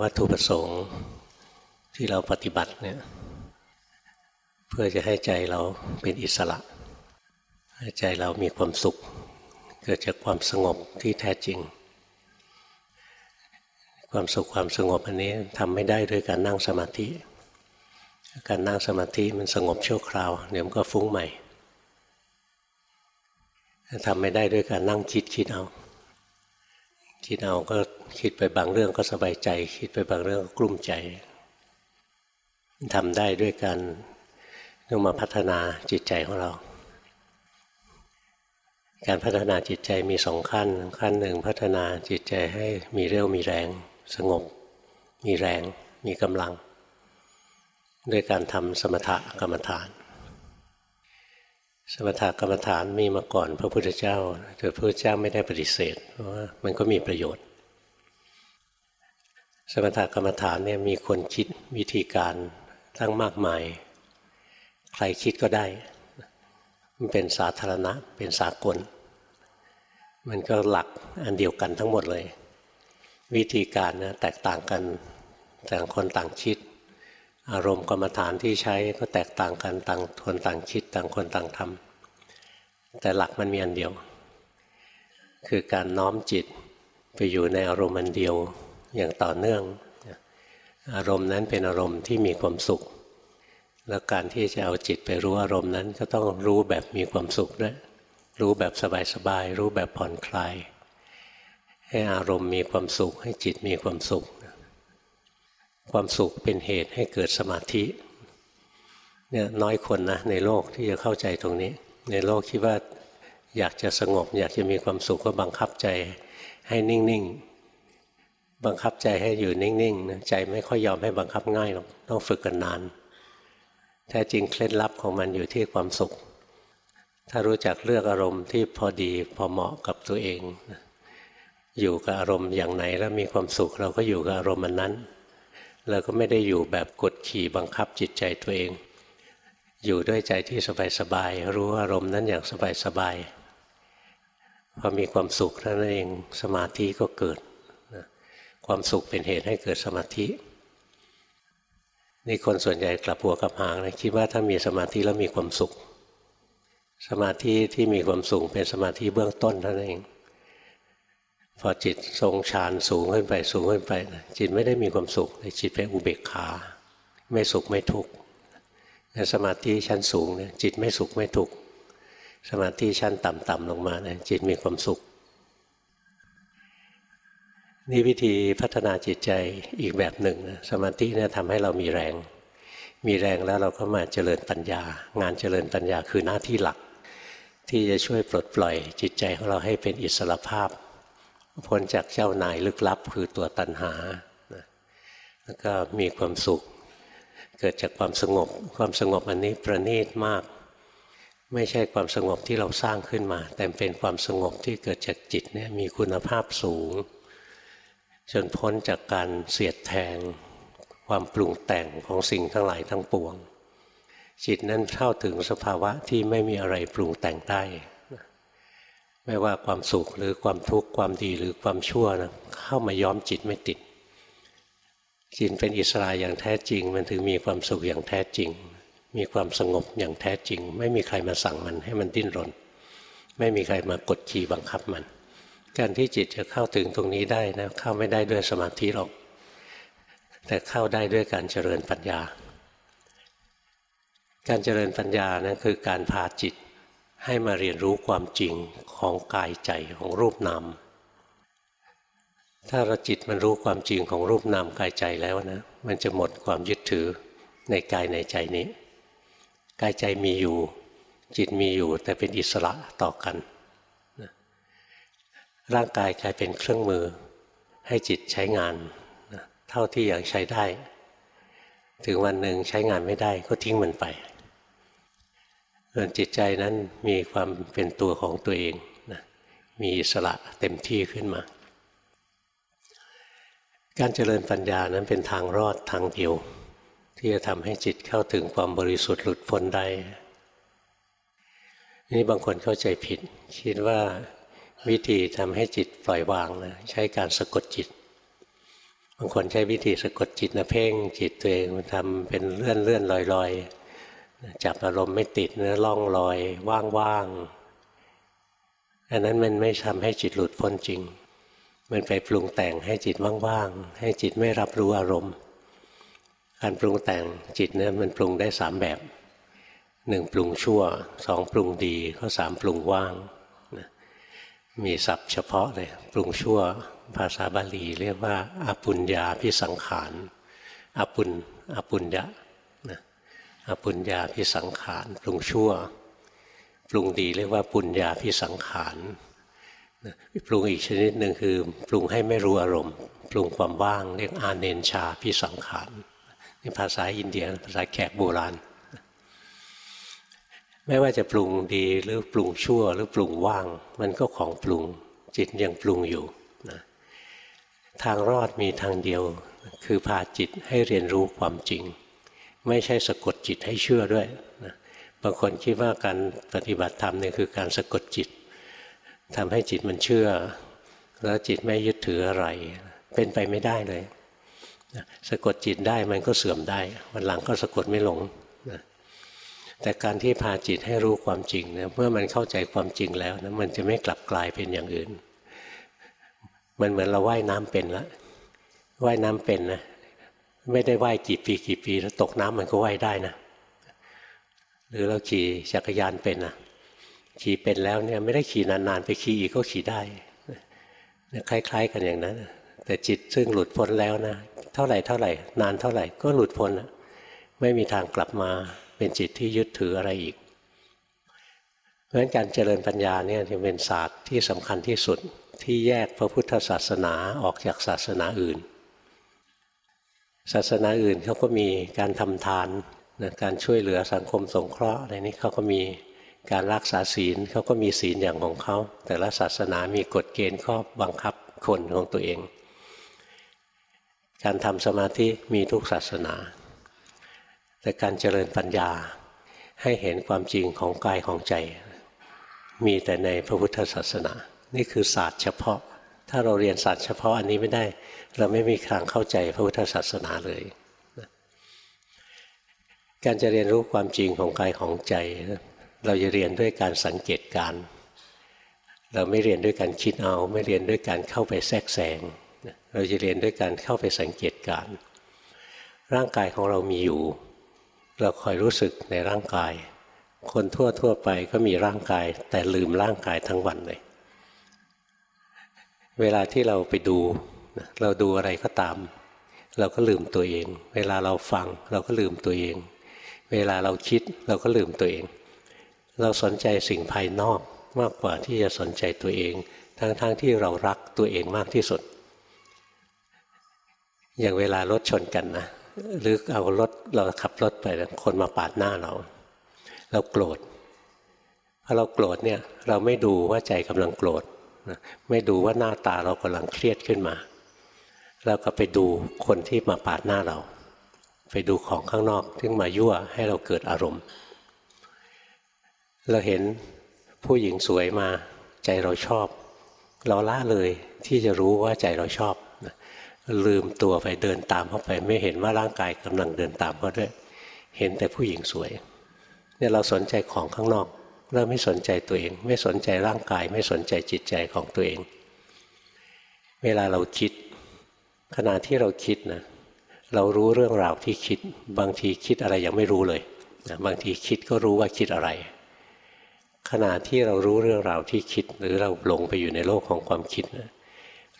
วัตถุประสงค์ที่เราปฏิบัติเนี่ยเพื่อจะให้ใจเราเป็นอิสระ ให้ใจเรามีความสุข เกิดจากความสงบที่แท้จริง ความสุขความสงบอันนี้ทำไม่ได้ด้วยการนั่งสมาธิ การนั่งสมาธิมันสงบชั่วคราว เดี๋ยวมันก็ฟุ้งใหม่ทำไม่ได้ด้วยการนั่งคิดคิดเอา คิดเอาก็คิดไปบางเรื่องก็สบายใจ คิดไปบางเรื่องก็กลุ้มใจทำได้ด้วยการต้องมาพัฒนาจิตใจของเรา การพัฒนาจิตใจมีสองขั้น ขั้นหนึ่งพัฒนาจิตใจให้มีเรี่ยวมีแรง สงบ มีแรง มีกำลัง ด้วยการทำสมถกรรมฐาน สมถกรรมฐานมีมาก่อนพระพุทธเจ้าแต่พระพุทธเจ้าไม่ได้ปฏิเสธเพราะว่ามันก็มีประโยชน์ สมถกรรมฐานเนี่ยมีคนคิดวิธีการตั้งมากมาย ใครคิดก็ได้ มันเป็นสาธารณะ เป็นสากล มันก็หลักอันเดียวกันทั้งหมดเลย วิธีการนะแตกต่างกันต่างคนต่างคิดอารมณ์กรรมฐานที่ใช้ก็แตกต่างกันต่างคนต่างคิดต่างคนต่างทำ แต่หลักมันมีอันเดียว คือการน้อมจิตไปอยู่ในอารมณ์อันเดียวอย่างต่อเนื่อง อารมณ์นั้นเป็นอารมณ์ที่มีความสุข แล้วการที่จะเอาจิตไปรู้อารมณ์นั้น ก็ต้องรู้แบบมีความสุขด้วยรู้แบบสบายๆรู้แบบผ่อนคลาย ให้อารมณ์มีความสุข ให้จิตมีความสุข ความสุขเป็นเหตุให้เกิดสมาธิเนี่ยน้อยคนนะในโลกที่จะเข้าใจตรงนี้ ในโลกคิดว่าอยากจะสงบ อยากจะมีความสุขก็บังคับใจให้นิ่งๆ บังคับใจให้อยู่นิ่งๆใจไม่ค่อยยอมให้บังคับง่ายหรอกต้องฝึกกันนาน แท้จริงเคล็ดลับของมันอยู่ที่ความสุข ถ้ารู้จักเลือกอารมณ์ที่พอดีพอเหมาะกับตัวเอง อยู่กับอารมณ์อย่างไหนแล้วมีความสุขเราก็อยู่กับอารมณ์นั้นเราก็ไม่ได้อยู่แบบกดขี่บังคับจิตใจตัวเอง อยู่ด้วยใจที่สบายๆรู้อารมณ์นั้นอย่างสบายๆพอมีความสุขนั่นเองสมาธิก็เกิดความสุขเป็นเหตุให้เกิดสมาธิ นี่คนส่วนใหญ่กลับหัวกลับหางนะคิดว่าถ้ามีสมาธิแล้วมีความสุข สมาธิที่มีความสุขเป็นสมาธิเบื้องต้นเท่านั้นเอง พอจิตทรงฌานสูงขึ้นไปสูงขึ้นไปจิตไม่ได้มีความสุขแต่จิตเป็นอุเบกขา ไม่สุขไม่ทุกข์ สมาธิชั้นสูงเนี่ยจิตไม่สุขไม่ทุกข์สมาธิชั้นต่ำๆลงมาเนี่ยจิตมีความสุข นี่วิธีพัฒนาจิตใจอีกแบบหนึ่งสมาธิเนี่ยทำให้เรามีแรง มีแรงแล้วเราก็มาเจริญปัญญา งานเจริญปัญญาคือหน้าที่หลัก ที่จะช่วยปลดปล่อยจิตใจของเราให้เป็นอิสระภาพพ้นจากเจ้านายลึกลับคือตัวตัณหาแล้วก็มีความสุข เกิดจากความสงบ ความสงบอันนี้ประณีตมาก ไม่ใช่ความสงบที่เราสร้างขึ้นมา แต่เป็นความสงบที่เกิดจากจิตเนี่ยมีคุณภาพสูง จนพ้นจากการเสียดแทง ความปรุงแต่งของสิ่งทั้งหลายทั้งปวง จิตนั้นเข้าถึงสภาวะที่ไม่มีอะไรปรุงแต่งได้ไม่ว่าความสุขหรือความทุกข์ความดีหรือความชั่วนะเข้ามาย้อมจิตไม่ติด จิตเป็นอิสระอย่างแท้จริง มันถึงมีความสุขอย่างแท้จริง มีความสงบอย่างแท้จริง ไม่มีใครมาสั่งมันให้มันดิ้นรน ไม่มีใครมากดขี่บังคับมัน การที่จิตจะเข้าถึงตรงนี้ได้นะเข้าไม่ได้ด้วยสมาธิหรอก แต่เข้าได้ด้วยการเจริญปัญญา การเจริญปัญญานะั้นคือการพาจิตให้มาเรียนรู้ความจริงของกายใจของรูปนาม ถ้าเราจิตมันรู้ความจริงของรูปนามกายใจแล้วนะ มันจะหมดความยึดถือในกายในใจนี้ กายใจมีอยู่ จิตมีอยู่แต่เป็นอิสระต่อกันร่างกายกลายเป็นเครื่องมือ ให้จิตใช้งานเท่าที่อยากใช้ได้ ถึงวันหนึ่งใช้งานไม่ได้ก็ทิ้งมันไปส่วนจิตใจนั้นมีความเป็นตัวของตัวเองนะมีอิสระเต็มที่ขึ้นมา การเจริญปัญญานั้นเป็นทางรอดทางเดียว ที่จะทำให้จิตเข้าถึงความบริสุทธิ์หลุดพ้นได้ นี่บางคนเข้าใจผิด คิดว่าวิธีทำให้จิตปล่อยวางนะใช้การสะกดจิต บางคนใช้วิธีสะกดจิตนะเพ่งจิตตัวเองทำเป็นเลื่อนเลื่อนลอยลอยจับอารมณ์ไม่ติดนื้อล่องลอย ว่างๆอันนั้นมันไม่ทำให้จิตหลุดพ้นจริง มันไปปรุงแต่งให้จิตว่างๆ ให้จิตไม่รับรู้อารมณ์ การปรุงแต่งจิตเนี่ยมันปรุงได้สามแบบหนึ่งปรุงชั่วสองปรุงดีข้อสามปรุงว่างมีศัพท์เฉพาะเลยปรุงชั่วภาษาบาลีเรียกว่าอาปุญญาพิสังขารอาปุญอาปุญญาอาปุญญาพิสังขารปรุงชั่ว ปรุงดีเรียกว่าปุญญาพิสังขาร ปรุงอีกชนิดหนึ่งคือปรุงให้ไม่รู้อารมณ์ปรุงความว่างเรียกอาเนนชาพิสังขารนี่ภาษาอินเดียภาษาแขกโบราณ ไม่ว่าจะปรุงดีหรือปรุงชั่วหรือปรุงว่าง มันก็ของปรุงจิตยังปรุงอยู่นะทางรอดมีทางเดียว คือพาจิตให้เรียนรู้ความจริง ไม่ใช่สะกดจิตให้เชื่อด้วยนะบางคนคิดว่าการปฏิบัติธรรมเนี่ยคือการสะกดจิต ทำให้จิตมันเชื่อ แล้วจิตไม่ยึดถืออะไร เป็นไปไม่ได้เลยสะกดจิตได้มันก็เสื่อมได้ วันหลังก็สะกดไม่หลงแต่การที่พาจิตให้รู้ความจริงเนี่ยเมื่อมันเข้าใจความจริงแล้วนะมันจะไม่กลับกลายเป็นอย่างอื่น มันเหมือนเราว่ายน้ำเป็นล้วว่ายน้ำเป็นนะไม่ได้ว่ายกี่ปีกี่ปีแล้วตกน้ำมันก็ว่ายได้นะ หรือเราขี่จักรยานเป็นนะ ขี่เป็นแล้วเนี่ยไม่ได้ขี่นานๆ ไปขี่อีกก็ขี่ได้คล้ายๆ กันอย่างนั้น แต่จิตซึ่งหลุดพ้นแล้วนะเท่าไหร่เท่าไหร่ นานเท่าไหร่ก็หลุดพ้นไม่มีทางกลับมาเป็นจิตที่ยึดถืออะไรอีก เพราะฉะนั้นการเจริญปัญญาเนี่ยจะเป็นศาสตร์ที่สำคัญที่สุดที่แยกพระพุทธศาสนาออกจากศาสนาอื่น ศาสนาอื่นเขาก็มีการทำทานนะการช่วยเหลือสังคมสงเคราะห์อะไรนี้เขาก็มี การรักษาศีลเขาก็มีศีลอย่างของเขา แต่ละศาสนามีกฎเกณฑ์ข้อบังคับคนของตัวเอง การทำสมาธิมีทุกศาสนา แต่การเจริญปัญญาให้เห็นความจริงของกายของใจ มีแต่ในพระพุทธศาสนา นี่คือศาสตร์เฉพาะ ถ้าเราเรียนศาสตร์เฉพาะอันนี้ไม่ได้ เราไม่มีทางเข้าใจพระพุทธศาสนาเลยการจะเรียนรู้ความจริงของกายของใจ เราจะเรียนด้วยการสังเกตการ เราไม่เรียนด้วยการคิดเอา ไม่เรียนด้วยการเข้าไปแทรกแซงเราจะเรียนด้วยการเข้าไปสังเกตการ ร่างกายของเรามีอยู่ เราคอยรู้สึกในร่างกาย คนทั่วทั่วไปก็มีร่างกาย แต่ลืมร่างกายทั้งวันเลย เวลาที่เราไปดู เราดูอะไรก็ตาม เราก็ลืมตัวเอง เวลาเราฟังเราก็ลืมตัวเอง เวลาเราคิดเราก็ลืมตัวเอง เราสนใจสิ่งภายนอกมากกว่าที่จะสนใจตัวเอง ทั้งๆทที่เรารักตัวเองมากที่สุด อย่างเวลารถชนกันนะหรือเอารถเราขับรถไปคนมาปาดหน้าเรา เราโกรธพอเราโกรธเนี่ยเราไม่ดูว่าใจกำลังโกรธไม่ดูว่าหน้าตาเรากำลังเครียดขึ้นมา เราก็ไปดูคนที่มาปาดหน้าเรา ไปดูของข้างนอกที่มายั่วให้เราเกิดอารมณ์ เราเห็นผู้หญิงสวยมาใจเราชอบ เราละเลยที่จะรู้ว่าใจเราชอบลืมตัวไปเดินตามเข้าไป ไม่เห็นว่าร่างกายกำลังเดินตามเขาด้วย เห็นแต่ผู้หญิงสวยเนี่ยเราสนใจของข้างนอกเราไม่สนใจตัวเอง ไม่สนใจร่างกาย ไม่สนใจจิตใจของตัวเอง เวลาเราคิด ขณะที่เราคิดนะเรารู้เรื่องราวที่คิด บางทีคิดอะไรยังไม่รู้เลยนะบางทีคิดก็รู้ว่าคิดอะไร ขณะที่เรารู้เรื่องราวที่คิด หรือเราหลงไปอยู่ในโลกของความคิดนะ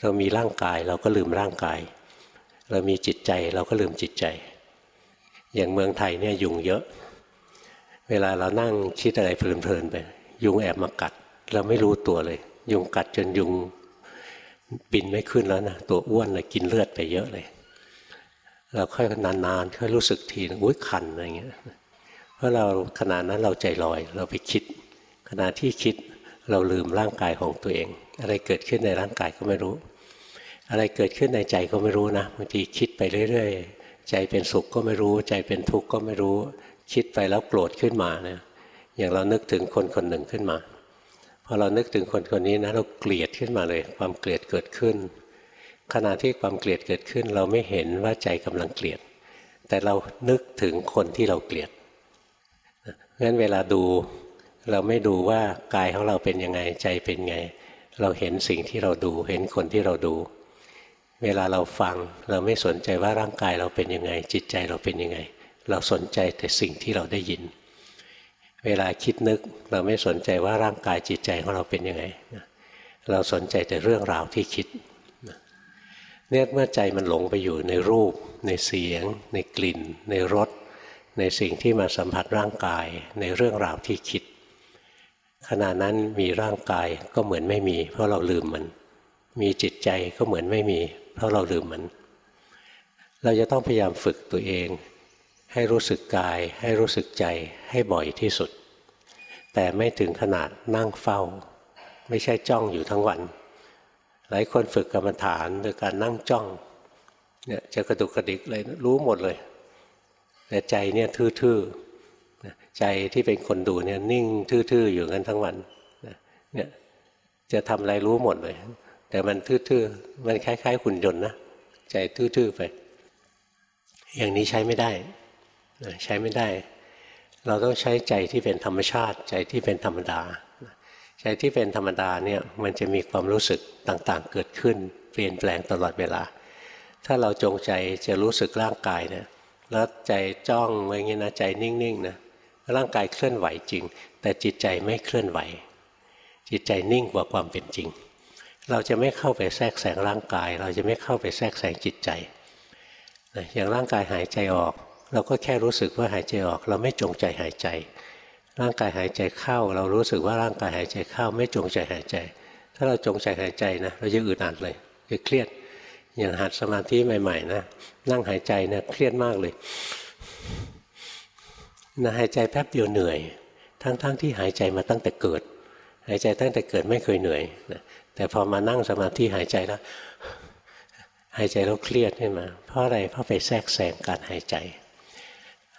เรามีร่างกายเราก็ลืมร่างกาย เรามีจิตใจเราก็ลืมจิตใจ อย่างเมืองไทยเนี่ยยุงเยอะ เวลาเรานั่งคิดอะไรเพลินๆไป ยุงแอบมากัด เราไม่รู้ตัวเลย ยุงกัดจนยุงปินไม่ขึ้นแล้วนะตัวอ้วนเลยกินเลือดไปเยอะเลย เราค่อยนานๆค่อยรู้สึกทีนึงอุ้ยคันอะไรเงี้ยเพราะเราขณะนั้นเราใจลอยเราไปคิด ขณะที่คิดเราลืมร่างกายของตัวเอง อะไรเกิดขึ้นในร่างกายก็ไม่รู้ อะไรเกิดขึ้นในใจก็ไม่รู้นะบางทีคิดไปเรื่อยๆ ใจเป็นสุขก็ไม่รู้ ใจเป็นทุกข์ก็ไม่รู้ คิดไปแล้วโกรธขึ้นมาเนะอย่างเรานึกถึงคนคนหนึ่งขึ้นมาพอเรานึกถึงคนคนนี้นะเราเกลียดขึ้นมาเลย ความเกลียดเกิดขึ้น ขณะที่ความเกลียดเกิดขึ้น เราไม่เห็นว่าใจกำลังเกลียด แต่เรานึกถึงคนที่เราเกลียดเพราะฉะนั้นเวลาดู เราไม่ดูว่ากายของเราเป็นยังไงใจเป็นไง เราเห็นสิ่งที่เราดูเห็นคนที่เราดู เวลาเราฟังเราไม่สนใจว่าร่างกายเราเป็นยังไง จิตใจเราเป็นยังไง เราสนใจแต่สิ่งที่เราได้ยิน เวลาคิดนึกเราไม่สนใจว่าร่างกายจิตใจของเราเป็นยังไง เราสนใจแต่เรื่องราวที่คิดเนี่ยเมื่อใจมันหลงไปอยู่ในรูป ในเสียง ในกลิ่น ในรสในสิ่งที่มาสัมผัสร่างกายในเรื่องราวที่คิด ขณะนั้นมีร่างกายก็เหมือนไม่มี เพราะเราลืมมัน มีจิตใจก็เหมือนไม่มี เพราะเราลืมมัน เราจะต้องพยายามฝึกตัวเอง ให้รู้สึกกาย ให้รู้สึกใจให้บ่อยที่สุด แต่ไม่ถึงขนาดนั่งเฝ้า ไม่ใช่จ้องอยู่ทั้งวัน หลายคนฝึกกรรมฐานโดยการนั่งจ้องเนี่ยจะกระดุกกระดิกเลยรู้หมดเลย แต่ใจเนี่ยทื่อ ใจที่เป็นคนดูเนี่ยนิ่งทื่อๆอยู่กันทั้งวันเนี่ยจะทำอะไรรู้หมดเลย แต่มันทื่อๆมันคล้ายๆหุ่นยนต์นะใจทื่อๆไป อย่างนี้ใช้ไม่ได้ใช้ไม่ได้ เราต้องใช้ใจที่เป็นธรรมชาติ ใจที่เป็นธรรมดาใจที่เป็นธรรมดาเนี่ยมันจะมีความรู้สึกต่างๆ เกิดขึ้น เปลี่ยนแปลงตลอดเวลา ถ้าเราจงใจจะรู้สึกร่างกายเนี่ยแล้วใจจ้องไว้งี้ยนะใจนิ่งๆนะ ร่างกายเคลื่อนไหวจริง แต่จิตใจไม่เคลื่อนไหว จิตใจนิ่งกว่าความเป็นจริง เราจะไม่เข้าไปแทรกแซงร่างกาย เราจะไม่เข้าไปแทรกแซงจิตใจอย่างร่างกายหายใจออก เราก็แค่รู้สึกว่าหายใจออก เราไม่จงใจหายใจ ร่างกายหายใจเข้า เรารู้สึกว่าร่างกายหายใจเข้า ไม่จงใจหายใจ ถ้าเราจงใจหายใจนะเราจะอึดอัดเลยจะเครียดอย่างหัดสมาธิใหม่ๆนะนั่งหายใจเนี่ยเครียดมากเลย นะหายใจแป๊บเดียวเหนื่อย ทั้งๆทที่หายใจมาตั้งแต่เกิด หายใจตั้งแต่เกิดไม่เคยเหนื่อยนะแต่พอมานั่งสมาธิหายใจแล้ว หายใจแล้วเครียดขึ้นมาเพราะอะไรเพราะไปแทรกแซงการหายใจ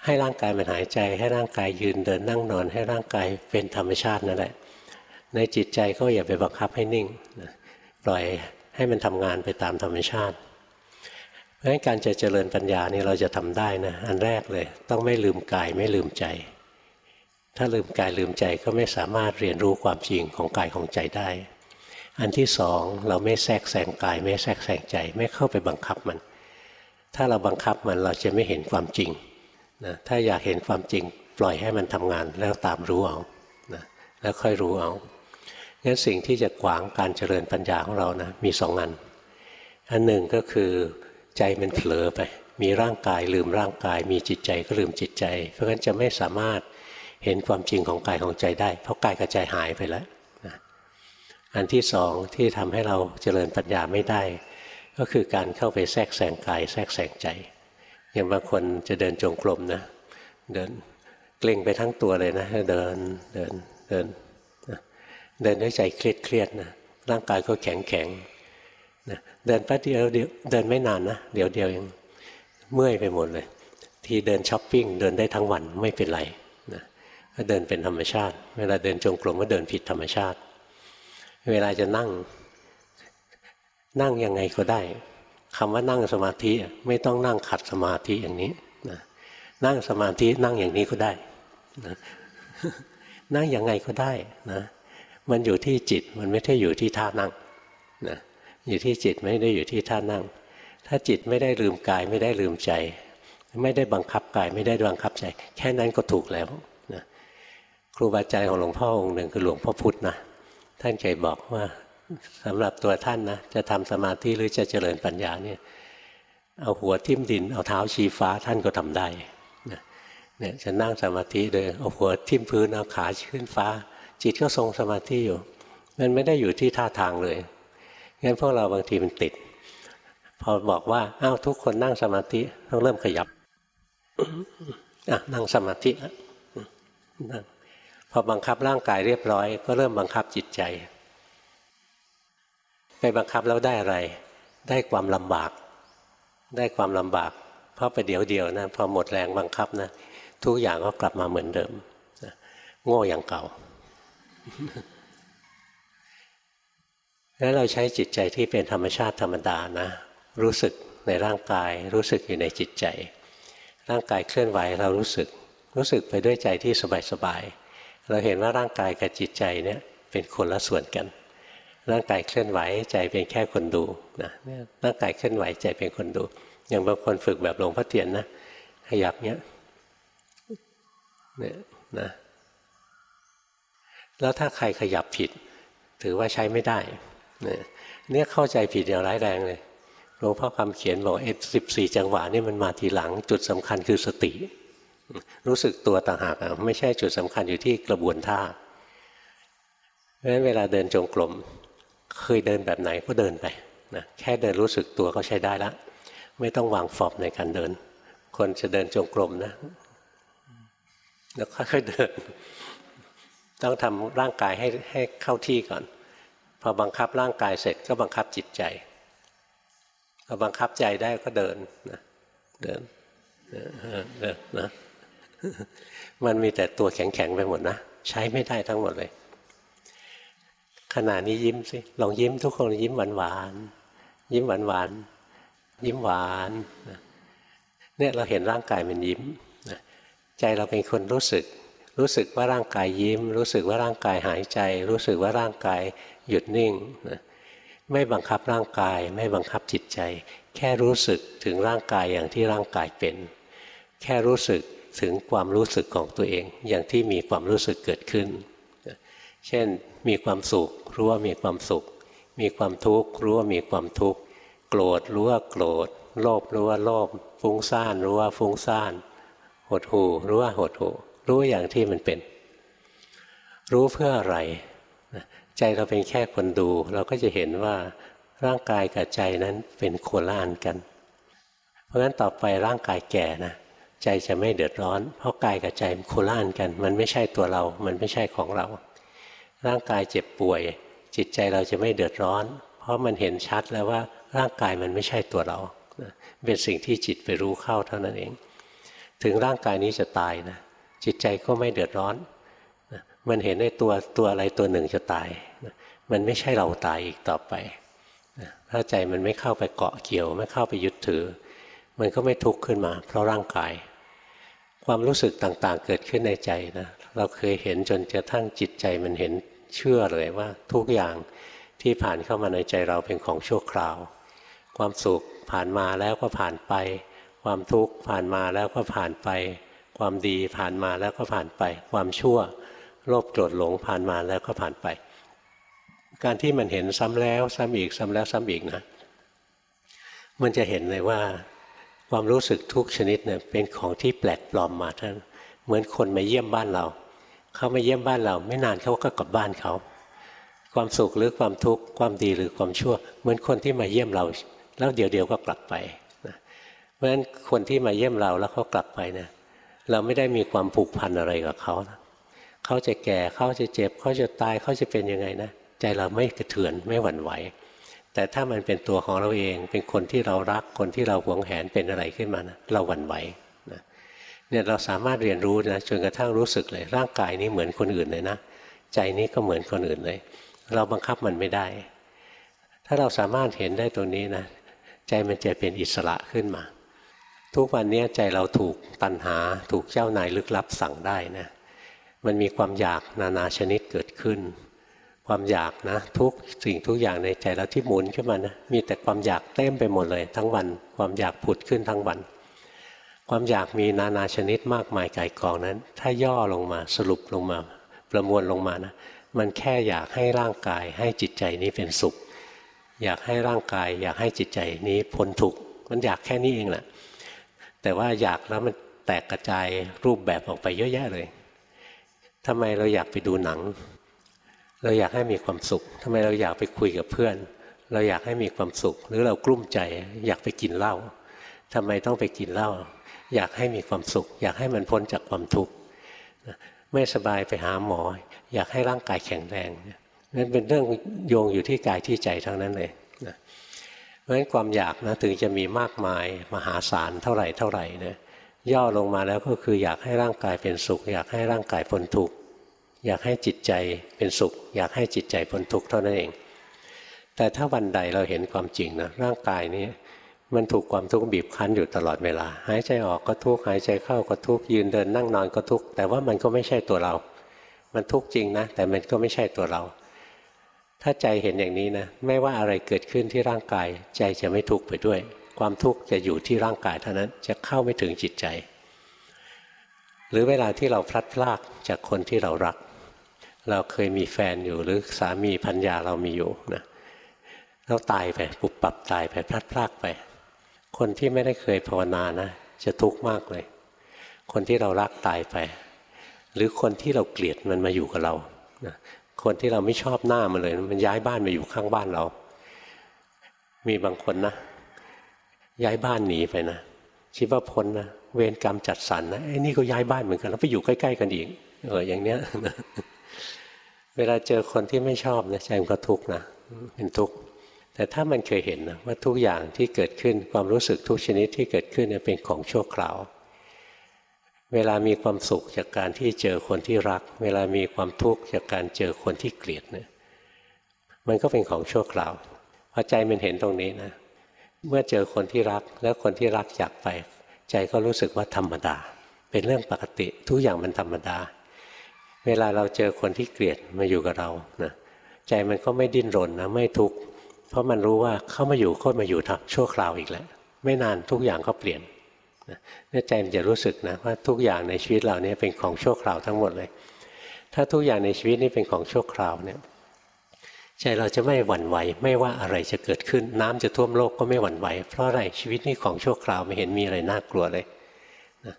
ให้ร่างกายมันหายใจ ให้ร่างกายยืนเดินนั่งนอน ให้ร่างกายเป็นธรรมชาตินั่นแหละ ในจิตใจก็อย่าไปบังคับให้นิ่งปล่อยให้มันทำงานไปตามธรรมชาติ ราะฉะนั้นการจะเจริญปัญญานี่เราจะทำได้นะอันแรกเลย ต้องไม่ลืมกายไม่ลืมใจ ถ้าลืมกายลืมใจก็ไม่สามารถเรียนรู้ความจริงของกายของใจได้ อันที่สองเราไม่แทรกแซงกาย ไม่แทรกแซงใจ ไม่เข้าไปบังคับมัน ถ้าเราบังคับมันเราจะไม่เห็นความจริงนะถ้าอยากเห็นความจริงปล่อยให้มันทำงานแล้วตามรู้เอานะแล้วค่อยรู้เอางั้นสิ่งที่จะขวางการเจริญปัญญาของเรานะมีสองอัน อันหนึ่งก็คือ ใจมันเผลอไป มีร่างกายลืมร่างกาย มีจิตใจก็ลืมจิตใจ เพราะฉะนั้นจะไม่สามารถเห็นความจริงของกายของใจได้ เพราะกายกับใจหายไปแล้วนะอันที่สองที่ทำให้เราเจริญปัญญาไม่ได้ ก็คือการเข้าไปแทรกแซงกาย แทรกแซงใจ อย่างบางคนจะเดินจงกรมนะ เดินเกร็งไปทั้งตัวเลยนะ เดินเดินเดินเดินด้วยใจเครียดเครียดนะร่างกายก็แข็งแข็ง นะเดินแป๊บเดียวเดินไม่นานนะเดี๋ยวเดียวยังเมื่อยไปหมดเลย ทีเดินช้อปปิ้งเดินได้ทั้งวันไม่เป็นไรนะก็เดินเป็นธรรมชาติ เวลาเดินจงกรมก็เดินผิดธรรมชาติ เวลาจะนั่ง นั่งยังไงก็ได้คำว่านั่งสมาธิไม่ต้องนั่งขัดสมาธิอย่างนี้นะนั่งสมาธินั่งอย่างนี้ก็ได้นะนั่งยังไงก็ได้นะมันอยู่ที่จิตมันไม่ใช่อยู่ที่ท่านั่งนะ อยู่ที่จิตไม่ได้อยู่ที่ท่านั่ง ถ้าจิตไม่ได้ลืมกายไม่ได้ลืมใจ ไม่ได้บังคับกายไม่ได้บังคับใจ แค่นั้นก็ถูกแล้วนะครูบาอาจารย์ของหลวงพ่อองค์หนึ่งคือหลวงพ่อพุธนะท่านเคยบอกว่าสำหรับตัวท่านนะจะทำสมาธิหรือจะเจริญปัญญาเนี่ยเอาหัวทิ่มดินเอาเท้าชี้ฟ้าท่านก็ทำได้เนี่ยจะนั่งสมาธิโดยเอาหัวทิ่มพื้นเอาขาขึ้นฟ้า จิตก็ทรงสมาธิอยู่ มันไม่ได้อยู่ที่ท่าทางเลย งั้นพวกเราบางทีมันติด พอบอกว่าอ้าวทุกคนนั่งสมาธิต้องเริ่มขยับอะนั่งสมาธินั่งพอบังคับร่างกายเรียบร้อย ก็เริ่มบังคับจิตใจ ไปบังคับแล้วได้อะไร ได้ความลำบาก ได้ความลำบาก เพราะไปเดี๋ยวเดียวนะพอหมดแรงบังคับนะทุกอย่างก็กลับมาเหมือนเดิมโง่อย่างเก่า แล้วเราใช้จิตใจที่เป็นธรรมชาติธรรมดานะ รู้สึกในร่างกาย รู้สึกอยู่ในจิตใจ ร่างกายเคลื่อนไหวเรารู้สึก รู้สึกไปด้วยใจที่สบายๆเราเห็นว่าร่างกายกับจิตใจเนี่ยเป็นคนละส่วนกัน ร่างกายเคลื่อนไหวใจเป็นแค่คนดูนะร่างกายเคลื่อนไหวใจเป็นคนดู อย่างบางคนฝึกแบบหลวงพ่อเทียนนะขยับเนี้ยเนี่ยนะแล้วถ้าใครขยับผิด ถือว่าใช้ไม่ได้ เนี่ยเข้าใจผิดอย่างร้ายแรงเลยหลวงพ่อคำเขียนบอกเอ็สิบสี่จังหวะนี่มันมาทีหลังจุดสำคัญคือสติ รู้สึกตัวต่างหากไม่ใช่จุดสำคัญอยู่ที่กระบวนท่าเพราะฉะนั้นเวลาเดินจงกรมเคยเดินแบบไหนก็เดินไปนะแค่เดินรู้สึกตัวก็ใช้ได้ละ ไม่ต้องวางฟอบในการเดิน คนจะเดินจงกรมนะแล้วค่อยๆเดิน ต้องทำร่างกายให้ให้เข้าที่ก่อน พอบังคับร่างกายเสร็จก็บังคับจิตใจพอบังคับใจได้ก็เดินนะเดินเดินนะมันมีแต่ตัวแข็งๆไปหมดนะใช้ไม่ได้ทั้งหมดเลย ขณะนี้ยิ้มสิลองยิ้มทุกคนยิ้มหวานๆยิ้มหวานๆยิ้มหวานเนี่ยเราเห็นร่างกายมันยิ้มใจเราเป็นคนรู้สึก รู้สึกว่าร่างกายยิ้ม รู้สึกว่าร่างกายหายใจ รู้สึกว่าร่างกาย หยุดนิ่งนะไม่บังคับร่างกาย ไม่บังคับจิตใจ แค่รู้สึกถึงร่างกายอย่างที่ร่างกายเป็น แค่รู้สึกถึงความรู้สึกของตัวเอง อย่างที่มีความรู้สึกเกิดขึ้น เช่นมีความสุขรู้ว่ามีความสุข มีความทุกข์รู้ว่ามีความทุกข์โกรธรู้ว่าโกรธโลภรู้ว่าโลภฟุ้งซ่านรู้ว่าฟุ้งซ่านหดหู่รู้ว่าหดหู่รู้อย่างที่มันเป็น รู้เพื่ออะไร ใจเราเป็นแค่คนดู เราก็จะเห็นว่าร่างกายกับใจนั้นเป็นโคละอันกัน เพราะฉะนั้นต่อไปร่างกายแก่นะใจจะไม่เดือดร้อน เพราะกายกับใจมันโคละอันกัน มันไม่ใช่ตัวเรา มันไม่ใช่ของเรา ร่างกายเจ็บป่วย จิตใจเราจะไม่เดือดร้อน เพราะมันเห็นชัดแล้วว่าร่างกายมันไม่ใช่ตัวเราเป็นสิ่งที่จิตไปรู้เข้าเท่านั้นเอง ถึงร่างกายนี้จะตายนะจิตใจก็ไม่เดือดร้อน มันเห็นในตัวตัวอะไรตัวหนึ่งจะตาย มันไม่ใช่เราตายอีกต่อไปถ้าใจมันไม่เข้าไปเกาะเกี่ยว ไม่เข้าไปยึดถือ มันก็ไม่ทุกข์ขึ้นมา เพราะร่างกาย ความรู้สึกต่างๆ เกิดขึ้นในใจนะเราเคยเห็นจนกระทั่งจิตใจมันเห็นเชื่อเลยว่าทุกอย่างที่ผ่านเข้ามาในใจเราเป็นของชั่วคราว ความสุขผ่านมาแล้วก็ผ่านไป ความทุกข์ผ่านมาแล้วก็ผ่านไป ความดีผ่านมาแล้วก็ผ่านไป ความชั่วโลภโกรธหลงผ่านมาแล้วก็ผ่านไป การที่มันเห็นซ้ำแล้วซ้ำอีกซ้ำแล้วซ้ำอีกนะ มันจะเห็นเลยว่า ความรู้สึกทุกชนิดเนี่ยเป็นของที่แปลกปลอมมาท่านเหมือนคนมาเยี่ยมบ้านเรา เขามาเยี่ยมบ้านเรา ไม่นานเขาก็กลับบ้านเขา ความสุขหรือความทุกข์ความดีหรือความชั่ว เหมือนคนที่มาเยี่ยมเรา แล้วเดี๋ยวเดียวก็กลับไปเพราะฉะนั้นคนที่มาเยี่ยมเราแล้วเขากลับไปเนี่ยเราไม่ได้มีความผูกพันอะไรกับเขานะเขาจะแก่เขาจะเจ็บเขาจะตายเขาจะเป็นยังไงนะ ใจเราไม่กระเทือนไม่หวั่นไหว แต่ถ้ามันเป็นตัวของเราเองเป็นคนที่เรารักคนที่เราหวงแหนเป็นอะไรขึ้นมานะเราหวั่นไหวนะเนี่ยเราสามารถเรียนรู้นะจนกระทั่งรู้สึกเลย ร่างกายนี้เหมือนคนอื่นเลยนะใจนี้ก็เหมือนคนอื่นเลย เราบังคับมันไม่ได้ ถ้าเราสามารถเห็นได้ตรงนี้นะใจมันจะเป็นอิสระขึ้นมา ทุกวันนี้ใจเราถูกตัณหาถูกเจ้านายลึกลับสั่งได้นะมันมีความอยากนานาชนิดเกิดขึ้น ความอยากนะทุกสิ่งทุกอย่างในใจเราที่หมุนขึ้นมานะมีแต่ความอยากเต็มไปหมดเลย ทั้งวัน ความอยากผุดขึ้นทั้งวัน ความอยากมีนานาชนิดมากมายไก่กองนั้น ถ้าย่อลงมาสรุปลงมา ประมวลลงมานะมันแค่อยากให้ร่างกายให้จิตใจนี้เป็นสุข อยากให้ร่างกาย อยากให้จิตใจนี้พ้นทุกข์มันอยากแค่นี้เองแหละแต่ว่าอยากแล้วมันแตกกระจายรูปแบบออกไปเยอะแยะเลยทำไมเราอยากไปดูหนัง เราอยากให้มีความสุขทำไมเราอยากไปคุยกับเพื่อน เราอยากให้มีความสุข หรือเรากลุ้มใจอยากไปกินเหล้าทำไมต้องไปกินเหล้าอยากให้มีความสุข อยากให้มันพ้นจากความทุกข์ไม่สบายไปหาหมอ อยากให้ร่างกายแข็งแรงนั่นเป็นเรื่องโยงอยู่ที่กายที่ใจทั้งนั้นเลยเพราะฉะนั้นความอยากนะถึงจะมีมากมายมหาศาลเท่าไหร่เท่าไหร่นะย่อลงมาแล้วก็คืออยากให้ร่างกายเป็นสุข อยากให้ร่างกายพ้นทุกข์ อยากให้จิตใจเป็นสุข อยากให้จิตใจพ้นทุกข์เท่านั้นเอง แต่ถ้าวันใดเราเห็นความจริงนะร่างกายนี้มันถูกความทุกข์บีบคั้นอยู่ตลอดเวลา หายใจออกก็ทุกข์หายใจเข้าก็ทุกข์ยืนเดินนั่งนอนก็ทุกข์แต่ว่ามันก็ไม่ใช่ตัวเรา มันทุกข์จริงนะ แต่มันก็ไม่ใช่ตัวเรา ถ้าใจเห็นอย่างนี้นะไม่ว่าอะไรเกิดขึ้นที่ร่างกาย ใจจะไม่ทุกข์ไปด้วย ความทุกข์จะอยู่ที่ร่างกายเท่านั้นจะเข้าไม่ถึงจิตใจ หรือเวลาที่เราพลัดพรากจากคนที่เรารัก เราเคยมีแฟนอยู่หรือสามีพัญญาเรามีอยู่นะเราตายไปปุบปับตายไปพลัดพรากไป คนที่ไม่ได้เคยภาวนานะ จะทุกข์มากเลย คนที่เรารักตายไป หรือคนที่เราเกลียดมันมาอยู่กับเรานะคนที่เราไม่ชอบหน้ามันเลย มันย้ายบ้านมาอยู่ข้างบ้านเรา มีบางคนนะ ย้ายบ้านหนีไปนะคิดว่าพ้นนะเวรกรรมจัดสรรนะไอ้นี่ก็ย้ายบ้านเหมือนกันแล้วไปอยู่ใกล้ ๆ กันอีกเอออย่างเนี้ย เวลาเจอคนที่ไม่ชอบนะใจมันก็ทุกข์นะเป็นทุกข์แต่ถ้ามันเคยเห็นนะว่าทุกอย่างที่เกิดขึ้นความรู้สึกทุกชนิดที่เกิดขึ้นเนี่ยเป็นของชั่วคราว เวลามีความสุขจากการที่เจอคนที่รัก เวลามีความทุกข์จากการเจอคนที่เกลียดเนี่ยมันก็เป็นของชั่วคราวพอใจมันเห็นตรงนี้นะ เมื่อเจอคนที่รักแล้วคนที่รักจากไป ใจก็รู้สึกว่าธรรมดา เป็นเรื่องปกติ ทุกอย่างมันธรรมดา เวลาเราเจอคนที่เกลียดมาอยู่กับเรานะใจมันก็ไม่ดิ้นรนนะไม่ทุกข์เพราะมันรู้ว่าเข้ามาอยู่ก็มาอยู่ทับชั่วคราวอีกแล้วไม่นานทุกอย่างก็เปลี่ยนเนี่ยใจมันจะรู้สึกนะว่าทุกอย่างในชีวิตเราเนี่ยเป็นของชั่วคราวทั้งหมดเลย ถ้าทุกอย่างในชีวิตนี้เป็นของชั่วคราวเนี่ยใจเราจะไม่หวั่นไหวไม่ว่าอะไรจะเกิดขึ้น น้ำจะท่วมโลกก็ไม่หวั่นไหว เพราะอะไรชีวิตนี้ของชั่วคราวไม่เห็นมีอะไรน่ากลัวเลยนะ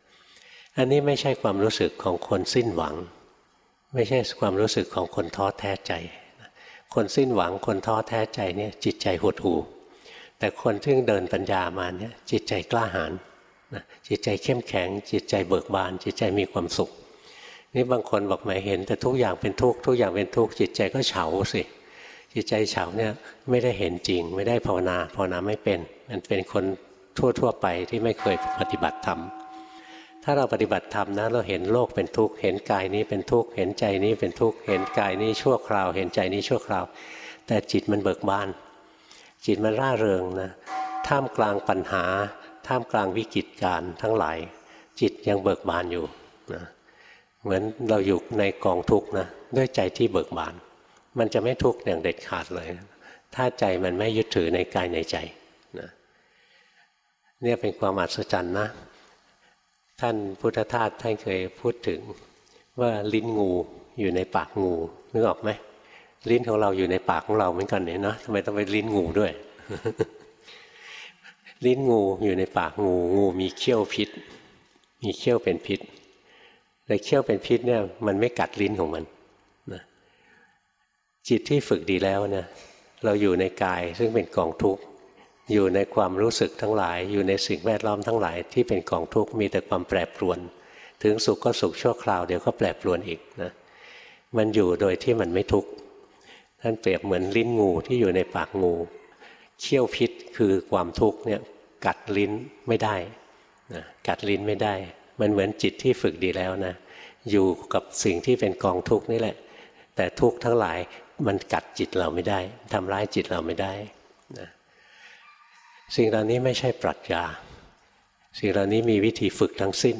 อันนี้ไม่ใช่ความรู้สึกของคนสิ้นหวัง ไม่ใช่ความรู้สึกของคนท้อแท้ใจ คนสิ้นหวังคนท้อแท้ใจเนี่ยจิตใจหดหู่แต่คนที่เดินปัญญามาเนี่ยจิตใจกล้าหาญจิตใจเข้มแข็ง จิตใจเบิกบาน จิตใจมีความสุข นี่บางคนบอกหมายเห็น แต่ทุกอย่างเป็นทุกข์ทุกอย่างเป็นทุกข์จิตใจก็เฉาสิจิตใจเฉาเนี่ยไม่ได้เห็นจริง ไม่ได้ภาวนาภาวนาไม่เป็น มันเป็นคนทั่วๆไปที่ไม่เคยปฏิบัติธรรม ถ้าเราปฏิบัติธรรมนะเราเห็นโลกเป็นทุกข์เห็นกายนี้เป็นทุกข์เห็นใจนี้เป็นทุกข์เห็นกายนี้ชั่วคราว เห็นใจนี้ชั่วคราว แต่จิตมันเบิกบาน จิตมันร่าเริงนะท่ามกลางปัญหา ท่ามกลางวิกฤตการทั้งหลาย จิตยังเบิกบานอยู่นะเหมือนเราอยู่ในกองทุกข์นะด้วยใจที่เบิกบาน มันจะไม่ทุกข์อย่างเด็ดขาดเลย ถ้าใจมันไม่ยึดถือในกายในใจนะเนี่ยเป็นความอัศจรรย์นะ ท่านพุทธทาสท่านเคยพูดถึงว่าลิ้นงูอยู่ในปากงูนึกออกไหมลิ้นของเราอยู่ในปากของเราเหมือนกันเนี่ยนะทำไมต้องไปลิ้นงูด้วย ลิ้นงูอยู่ในปากงูงูมีเขี้ยวพิษ มีเขี้ยวเป็นพิษแต่เขี้ยวเป็นพิษเนี่ยมันไม่กัดลิ้นของมันนะจิตที่ฝึกดีแล้วเนี่ยเราอยู่ในกายซึ่งเป็นกองทุกข์ อยู่ในความรู้สึกทั้งหลาย อยู่ในสิ่งแวดล้อมทั้งหลายที่เป็นกองทุกข์มีแต่ความแปรปรวน ถึงสุขก็สุขชั่วคราวเดี๋ยวก็แปรปรวนอีกนะมันอยู่โดยที่มันไม่ทุกข์ท่านเปรียบเหมือนลิ้นงูที่อยู่ในปากงูเขี้ยวพิษคือความทุกข์เนี่ยกัดลิ้นไม่ได้นะกัดลิ้นไม่ได้ มันเหมือนจิตที่ฝึกดีแล้วนะอยู่กับสิ่งที่เป็นกองทุกข์นี่แหละ แต่ทุกข์ทั้งหลายมันกัดจิตเราไม่ได้ทำร้ายจิตเราไม่ได้นะ สิ่งเหล่านี้ไม่ใช่ปรัชญา สิ่งเหล่านี้มีวิธีฝึกทั้งสิ้น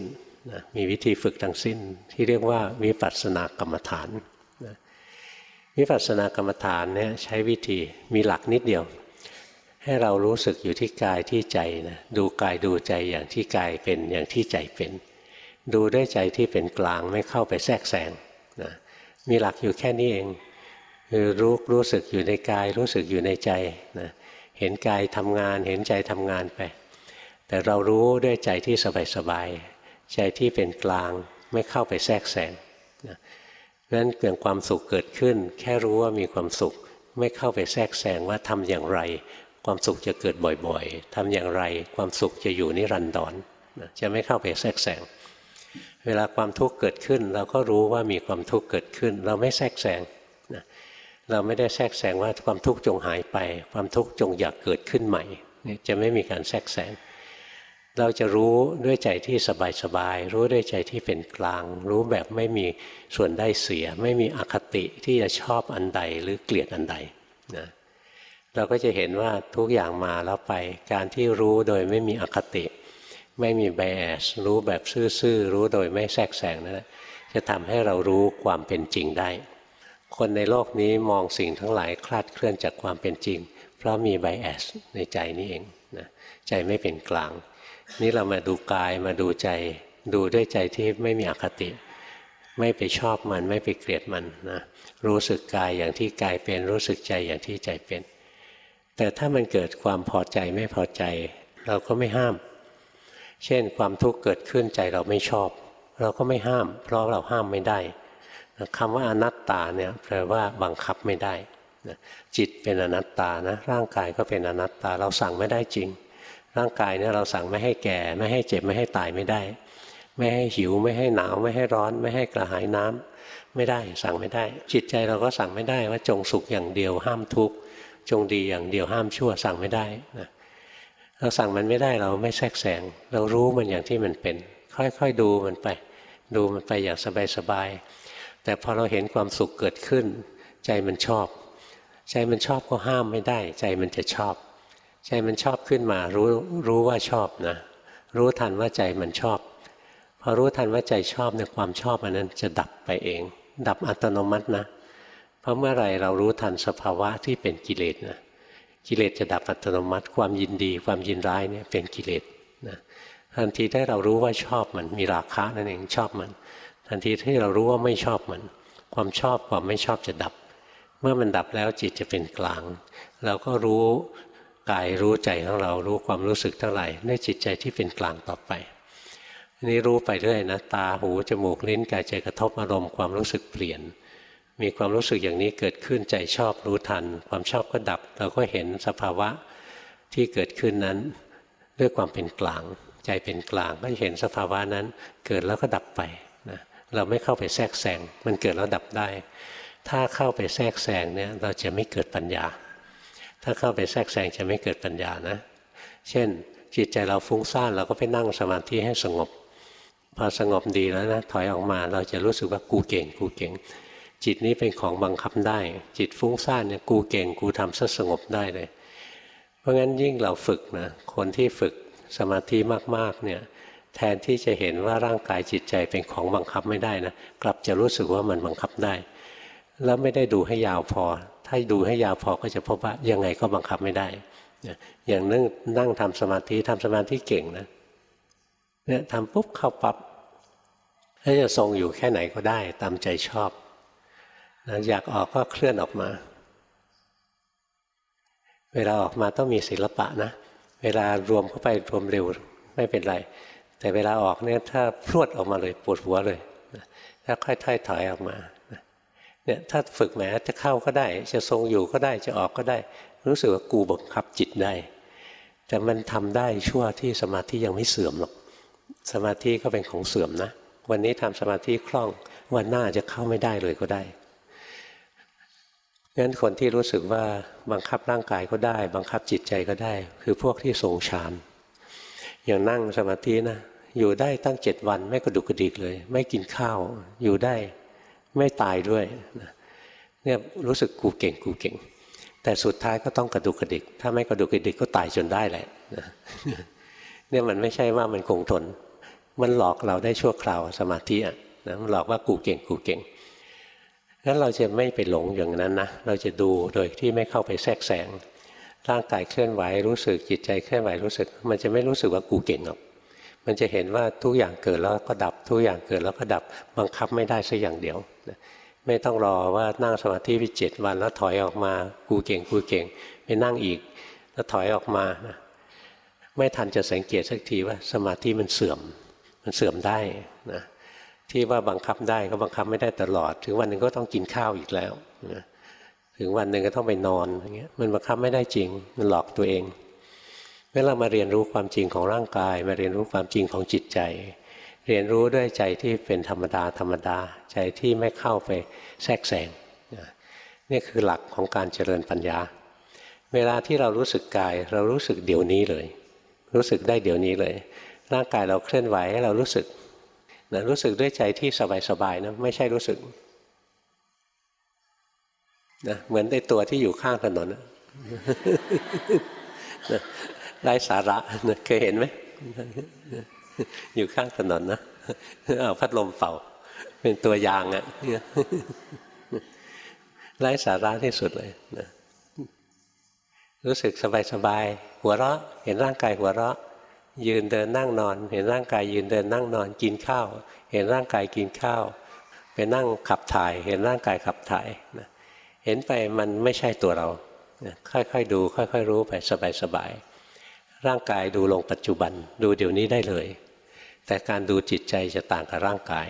นะมีวิธีฝึกทั้งสิ้นที่เรียกว่าวิปัสสนากรรมฐานนะวิปัสสนากรรมฐานเนี่ยใช้วิธีมีหลักนิดเดียว ให้เรารู้สึกอยู่ที่กายที่ใจนะดูกายดูใจอย่างที่กายเป็นอย่างที่ใจเป็น ดูด้วยใจที่เป็นกลางไม่เข้าไปแทรกแซงนะมีหลักอยู่แค่นี้เองคือรู้รู้สึกอยู่ในกาย รู้สึกอยู่ในใจนะ เห็นกายทำงาน เห็นใจทำงานไป แต่เรารู้ด้วยใจที่สบายๆใจที่เป็นกลางไม่เข้าไปแทรกแซงนะนั้นเกิดความสุขเกิดขึ้น แค่รู้ว่ามีความสุขไม่เข้าไปแทรกแซงว่าทำอย่างไร ความสุขจะเกิดบ่อยๆทำอย่างไร ความสุขจะอยู่นิรันดรนะจะไม่เข้าไปแทรกแซงเวลาความทุกข์เกิดขึ้น เราก็รู้ว่ามีความทุกข์เกิดขึ้น เราไม่แทรกแซง เราไม่ได้แทรกแซงว่าความทุกข์จงหายไป ความทุกข์จงอยากเกิดขึ้นใหม่นี่จะไม่มีการแทรกแซงเราจะรู้ด้วยใจที่สบายๆรู้ด้วยใจที่เป็นกลาง รู้แบบไม่มีส่วนได้เสีย ไม่มีอคติที่จะชอบอันใดหรือเกลียดอันใดนะเราก็จะเห็นว่าทุกอย่างมาแล้วไปการที่รู้โดยไม่มีอคติ ไม่มีไบแอสรู้แบบซื่อๆรู้โดยไม่แทรกแซงนั่นแหละจะทำให้เรารู้ความเป็นจริงได้ คนในโลกนี้มองสิ่งทั้งหลายคลาดเคลื่อนจากความเป็นจริง เพราะมีไบแอสในใจนี่เองนะใจไม่เป็นกลาง นี่เรามาดูกายมาดูใจ ดูด้วยใจที่ไม่มีอคติ ไม่ไปชอบมันไม่ไปเกลียดมันนะรู้สึกกายอย่างที่กายเป็นรู้สึกใจอย่างที่ใจเป็น แต่ถ้ามันเกิดความพอใจไม่พอใจ เราก็ไม่ห้าม เช่นความทุกข์เกิดขึ้นใจเราไม่ชอบ เราก็ไม่ห้าม เพราะเราห้ามไม่ได้ คำว่าอนัตตาเนี่ยแปลว่าบังคับไม่ได้จิตเป็นอนัตตานะร่างกายก็เป็นอนัตตาเราสั่งไม่ได้จริง ร่างกายเนี่ยเราสั่งไม่ให้แก่ ไม่ให้เจ็บไม่ให้ตายไม่ได้ ไม่ให้หิวไม่ให้หนาวไม่ให้ร้อน ไม่ให้กระหายน้ำไม่ได้สั่งไม่ได้ จิตใจเราก็สั่งไม่ได้ว่าจงสุขอย่างเดียวห้ามทุกข์จงดีอย่างเดียวห้ามชั่วสั่งไม่ได้นะเราสั่งมันไม่ได้เราไม่แทรกแซงเรารู้มันอย่างที่มันเป็น ค่อยๆดูมันไป ดูมันไปอย่างสบายๆ แต่พอเราเห็นความสุขเกิดขึ้น ใจมันชอบ ใจมันชอบก็ห้ามไม่ได้ ใจมันจะชอบ ใจมันชอบขึ้นมารู้รู้ว่าชอบนะ รู้ทันว่าใจมันชอบพอรู้ทันว่าใจชอบในความชอบอันนั้นจะดับไปเอง ดับอัตโนมัตินะ เพราะเมื่อไรเรารู้ทันสภาวะที่เป็นกิเลสนะกิเลสจะดับอัตโนมัติ ความยินดี ความยินร้ายเนี่ยเป็นกิเลสนะทันทีที่เรารู้ว่าชอบมันมีราคะนั่นเองชอบมัน ทันทีที่เรารู้ว่าไม่ชอบมัน ความชอบความไม่ชอบจะดับ เมื่อมันดับแล้วจิตจะเป็นกลาง เราก็รู้กายรู้ใจของเรารู้ความรู้สึกทั้งหลายในจิตใจที่เป็นกลางต่อไปนี่รู้ไปเรื่อยนะตาหูจมูกลิ้นกายใจกระทบอารมณ์ความรู้สึกเปลี่ยน มีความรู้สึกอย่างนี้เกิดขึ้นใจชอบรู้ทัน ความชอบก็ดับ เราก็เห็นสภาวะที่เกิดขึ้นนั้น ด้วยความเป็นกลาง ใจเป็นกลางก็เห็นสภาวะนั้นเกิดแล้วก็ดับไป เราไม่เข้าไปแทรกแซงมันเกิดแล้วดับได้ ถ้าเข้าไปแทรกแซงเนี่ยเราจะไม่เกิดปัญญา ถ้าเข้าไปแทรกแซงจะไม่เกิดปัญญานะ เช่น จิตใจเราฟุ้งซ่านเราก็ไปนั่งสมาธิให้สงบ พอสงบดีแล้วนะถอยออกมาเราจะรู้สึกว่ากูเก่งกูเก่ง จิตนี้เป็นของบังคับได้ จิตฟุ้งซ่านเนี่ยกูเก่งกูทำซะสงบได้เลย เพราะงั้นยิ่งเราฝึกนะคนที่ฝึกสมาธิมากๆเนี่ย แทนที่จะเห็นว่าร่างกายจิตใจเป็นของบังคับไม่ได้นะกลับจะรู้สึกว่ามันบังคับได้ แล้วไม่ได้ดูให้ยาวพอ ถ้าดูให้ยาวพอก็จะพบว่ายังไงก็บังคับไม่ได้อย่างนั่งนั่งทำสมาธิทำสมาธิเก่งนะเนี่ยทำปุ๊บเข้าปับ๊บถ้าจะทรงอยู่แค่ไหนก็ได้ตามใจชอบนะอยากออกก็เคลื่อนออกมา เวลาออกมาต้องมีศิลปะนะ เวลารวมเข้าไปรวมเร็วไม่เป็นไร แต่เวลาออกเนี่ยถ้าพรวดออกมาเลยปวดหัวเลยถ้าค่อยๆถอยออกมาเนี่ยถ้าฝึกแหมจะเข้าก็ได้ จะทรงอยู่ก็ได้จะออกก็ได้ รู้สึกว่ากูบังคับจิตได้ แต่มันทำได้ชั่วที่สมาธิยังไม่เสื่อมหรอกสมาธิก็เป็นของเสื่อมนะ วันนี้ทำสมาธิคล่องวันหน้าจะเข้าไม่ได้เลยก็ได้งั้นคนที่รู้สึกว่าบังคับร่างกายก็ได้ บังคับจิตใจก็ได้ คือพวกที่ทรงฌานอย่างนั่งสมาธินะ อยู่ได้ตั้งเจ็ดวัน ไม่กระดุกกระดิกเลย ไม่กินข้าว อยู่ได้ไม่ตายด้วยเนี่ยรู้สึกกูเก่งกูเก่ง แต่สุดท้ายก็ต้องกระดุกกระดิก ถ้าไม่กระดุกกระดิกก็ตายจนได้แหละเนี่ยมันไม่ใช่ว่ามันคงทน มันหลอกเราได้ชั่วคราวสมาธิอะนะมันหลอกว่ากูเก่งกูเก่งงั้นเราจะไม่ไปหลงอย่างนั้นนะเราจะดูโดยที่ไม่เข้าไปแทรกแซงร่างกายเคลื่อนไหวรู้สึกจิตใจเคลื่อนไหวรู้สึก มันจะไม่รู้สึกว่ากูเก่งหรอก มันจะเห็นว่าทุกอย่างเกิดแล้วก็ดับ ทุกอย่างเกิดแล้วก็ดับบังคับไม่ได้สักอย่างเดียวไม่ต้องรอว่านั่งสมาธิไปเจ็ดวันแล้วถอยออกมากูเก่งกูเก่งไปนั่งอีก แล้วถอยออกมานะไม่ทันจะสังเกตสักทีว่าสมาธิมันเสื่อม มันเสื่อมได้นะที่ว่าบังคับได้ก็บังคับไม่ได้ตลอด ถึงวันหนึ่งก็ต้องกินข้าวอีกแล้วถึงวันหนึ่งก็ต้องไปนอนอย่างเงี้ยมันบังคับไม่ได้จริงมันหลอกตัวเอง เมื่อเรามาเรียนรู้ความจริงของร่างกาย มาเรียนรู้ความจริงของจิตใจ เรียนรู้ด้วยใจที่เป็นธรรมดาธรรมดาใจที่ไม่เข้าไปแทรกแซงนี่คือหลักของการเจริญปัญญา เวลาที่เรารู้สึกกาย เรารู้สึกเดี๋ยวนี้เลย รู้สึกได้เดี๋ยวนี้เลย ร่างกายเราเคลื่อนไหวให้เรารู้สึกนะรู้สึกด้วยใจที่สบายๆนะไม่ใช่รู้สึกนะเหมือนในตัวที่อยู่ข้างถนน ไร้สาระเคยเห็นไหมอยู่ข้างถนนนะเอาพัดลมเป่า เป็นตัวยางอะ่ะไร้สาระที่สุดเลยนะรู้สึกสบายๆหัวเราะ เห็นร่างกายหัวเราะ ยืนเดินนั่งนอน เห็นร่างกายยืนเดินนั่งนอนกินข้าว เห็นร่างกายกินข้าว ไปนั่งขับถ่าย เห็นร่างกายขับถ่ายนะเห็นไปมันไม่ใช่ตัวเรา ค่อยๆดู ค่อย ๆ รู้ไปสบายๆ ร่างกายดูลงปัจจุบัน ดูเดี๋ยวนี้ได้เลย แต่การดูจิตใจจะต่างกับร่างกาย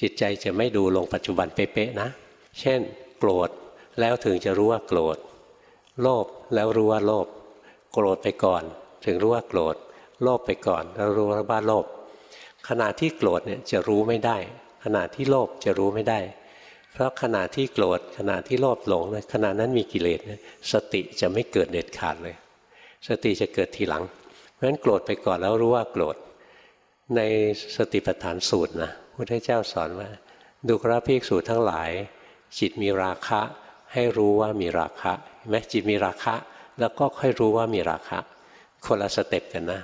จิตใจจะไม่ดูลงปัจจุบันเป๊ะๆนะ เช่น โกรธแล้วถึงจะรู้ว่าโกรธ โลภแล้วรู้ว่าโลภโกรธไปก่อน ถึงรู้ว่าโกรธ โลภไปก่อน แล้วรู้ว่าบ้าโลภขณะที่โกรธเนี่ยจะรู้ไม่ได้ ขณะที่โลภจะรู้ไม่ได้ เพราะขณะที่โกรธขณะที่โลภหลงขณะนั้นมีกิเลสสติจะไม่เกิดเด็ดขาดเลย สติจะเกิดทีหลัง เพราะฉะนั้นโกรธไปก่อนแล้วรู้ว่าโกรธ ในสติปัฏฐานสูตรนะพระเจ้าสอนว่า ดูกราภิกษุทั้งหลาย จิตมีราคะ ให้รู้ว่ามีราคะไหมจิตมีราคะ แล้วก็ค่อยรู้ว่ามีราคะ คนละสเต็ปกันนะ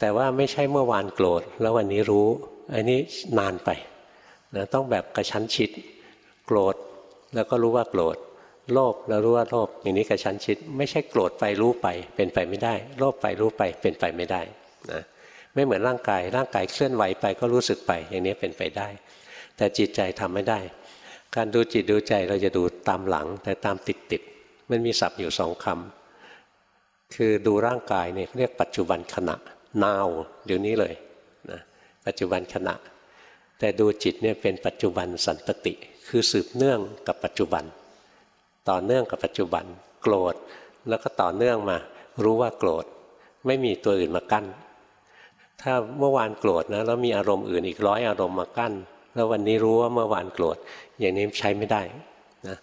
แต่ว่าไม่ใช่เมื่อวานโกรธ แล้ววันนี้รู้ อันนี้นานไปนะต้องแบบกระชั้นชิด โกรธแล้วก็รู้ว่าโกรธ โลภแล้วรู้ว่าโลภอย่างนี้กระชั้นชิด ไม่ใช่โกรธไปรู้ไป เป็นไปไม่ได้ โลภไปรู้ไปเป็นไปไม่ได้นะไม่เหมือนร่างกาย ร่างกายเคลื่อนไหวไปก็รู้สึกไป อย่างนี้เป็นไปได้ แต่จิตใจทำไม่ได้ การดูจิตดูใจเราจะดูตามหลัง แต่ตามติดติดมันมีศัพท์อยู่สองคำคือดูร่างกายเนี่ยเรียกปัจจุบันขณะ now เดี๋ยวนี้เลยนะปัจจุบันขณะ แต่ดูจิตเนี่ยเป็นปัจจุบันสันตติ คือสืบเนื่องกับปัจจุบัน ต่อเนื่องกับปัจจุบันโกรธ แล้วก็ต่อเนื่องมา รู้ว่าโกรธ ไม่มีตัวอื่นมากั้น ถ้าเมื่อวานโกรธนะแล้วมีอารมณ์อื่นอีกร้อยอารมณ์มากั้น แล้ววันนี้รู้ว่าเมื่อวานโกรธ อย่างนี้ใช้ไม่ได้นะ